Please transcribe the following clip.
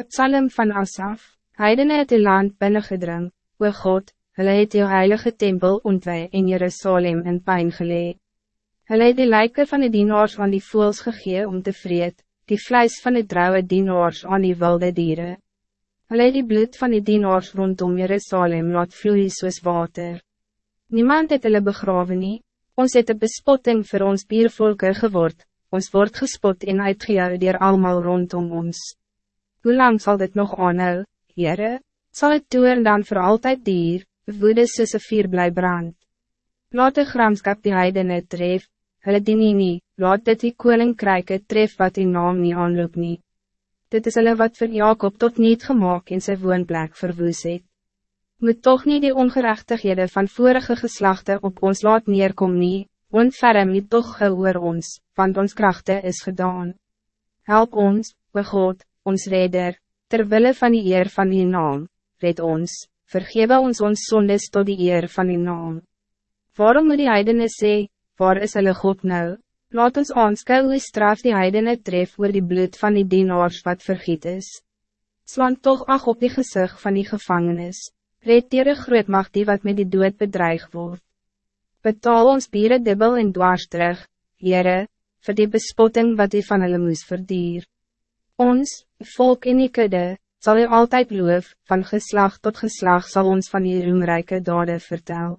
Het psalm van Asaf, Heidene het die land binnengedring, o God, hulle het jou heilige tempel ontwij in Jerusalem in pijn gelee. Hulle het die lijken van die dienaars aan die voels gegee om te vreed, die vlijs van die trouwe dienaars aan die wilde dieren. Hulle het die bloed van die dienaars rondom Jerusalem laat vloeien soos water. Niemand het hulle begraven nie, ons het een bespotting voor ons biervolke geword, ons wordt gespot en uitgejouw dier allemaal rondom ons. Hoe lang zal dit nog aanhou, Heere? Zal het toer dan voor altijd dier, woede soos een vier bly brand? Laat de gramskap die heidene tref, hulle die nie nie, laat dit die koninkryke tref wat die naam nie aanloop nie. Dit is hulle wat voor Jacob tot niet gemaakt in zijn woonplek verwoes het. Moet toch niet die ongerechtighede van vorige geslachten op ons laat neerkom nie, ontferm nie toch gehoor ons, want ons krachten is gedaan. Help ons, we God, ons redder, terwille van die eer van die naam, red ons, vergewe ons ons sondes tot die eer van die naam. Waarom moet die heidene sê, waar is hulle God nou? Laat ons aanskou hoe straf die heidene tref oor die bloed van die dienaars wat vergiet is. Slaan toch ag op die gezicht van die gevangenis, red dier een groot macht die wat met die dood bedreig wordt. Betaal ons bieren dubbel en dwars terug, Heere, voor die bespotting wat die van hulle moes verdier. Ons, volk in die kudde, zal u altijd loof, van geslag tot geslag zal ons van die roemrijke dade vertellen.